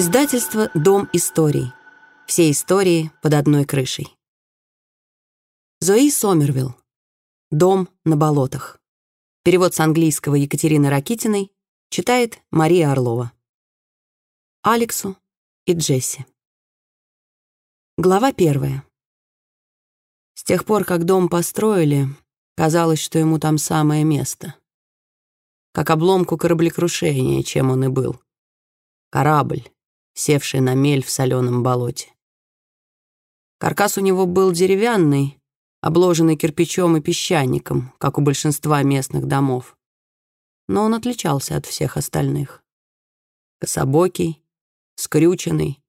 Издательство «Дом историй». Все истории под одной крышей. Зои Сомервилл. «Дом на болотах». Перевод с английского Екатерины Ракитиной читает Мария Орлова. Алексу и Джесси. Глава первая. С тех пор, как дом построили, казалось, что ему там самое место. Как обломку кораблекрушения, чем он и был. Корабль, севший на мель в соленом болоте. Каркас у него был деревянный, обложенный кирпичом и песчаником, как у большинства местных домов. Но он отличался от всех остальных. Кособокий, скрюченный,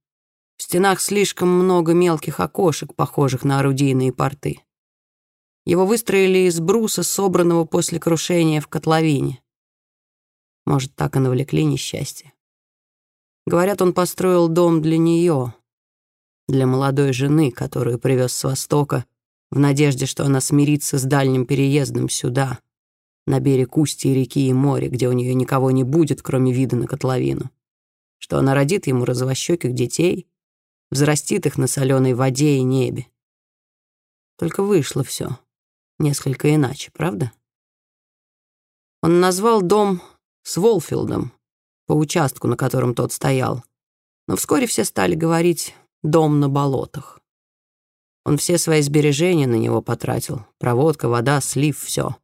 в стенах слишком много мелких окошек, похожих на орудийные порты. Его выстроили из бруса, собранного после крушения в котловине. Может, так и навлекли несчастье. Говорят, он построил дом для нее, для молодой жены, которую привез с Востока, в надежде, что она смирится с дальним переездом сюда, на берег устья реки и моря, где у нее никого не будет, кроме вида на котловину, что она родит ему развощеких детей, взрастит их на соленой воде и небе. Только вышло все несколько иначе, правда? Он назвал дом Сволфилдом по участку, на котором тот стоял, но вскоре все стали говорить «дом на болотах». Он все свои сбережения на него потратил. Проводка, вода, слив — все.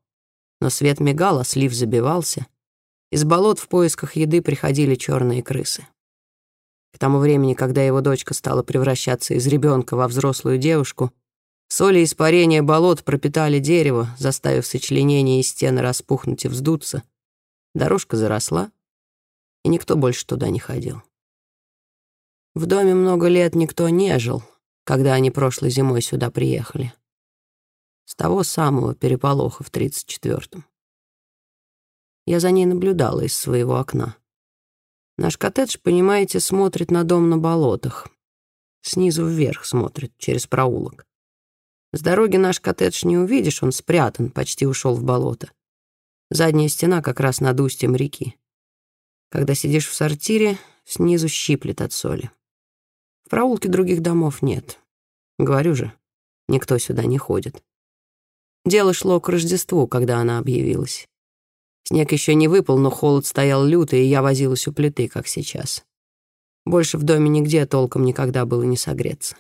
Но свет мигал, а слив забивался. Из болот в поисках еды приходили черные крысы. К тому времени, когда его дочка стала превращаться из ребенка во взрослую девушку, соли испарения болот пропитали дерево, заставив сочленения и стены распухнуть и вздуться. Дорожка заросла, и никто больше туда не ходил. В доме много лет никто не жил, когда они прошлой зимой сюда приехали. С того самого переполоха в 34-м. Я за ней наблюдала из своего окна. Наш коттедж, понимаете, смотрит на дом на болотах. Снизу вверх смотрит, через проулок. С дороги наш коттедж не увидишь, он спрятан, почти ушел в болото. Задняя стена как раз над устьем реки. Когда сидишь в сортире, снизу щиплет от соли. В проулке других домов нет. Говорю же, никто сюда не ходит. Дело шло к Рождеству, когда она объявилась. Снег еще не выпал, но холод стоял лютый, и я возилась у плиты, как сейчас. Больше в доме нигде толком никогда было не согреться.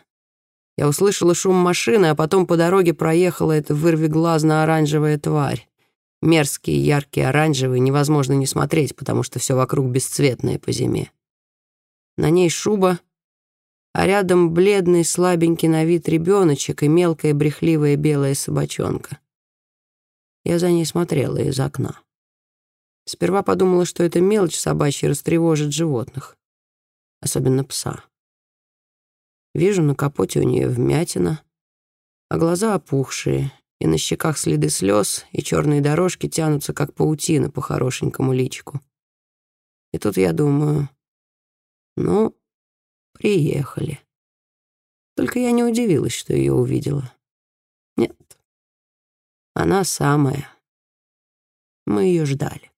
Я услышала шум машины, а потом по дороге проехала эта вырвиглазно-оранжевая тварь. Мерзкий, яркий, оранжевый, невозможно не смотреть, потому что все вокруг бесцветное по зиме. На ней шуба, а рядом бледный, слабенький на вид ребеночек и мелкая, брехливая белая собачонка. Я за ней смотрела из окна. Сперва подумала, что эта мелочь собачья растревожит животных, особенно пса. Вижу, на капоте у нее вмятина, а глаза опухшие, и на щеках следы слез, и черные дорожки тянутся, как паутина по хорошенькому личику. И тут я думаю, ну, приехали. Только я не удивилась, что ее увидела. Нет, она самая. Мы ее ждали.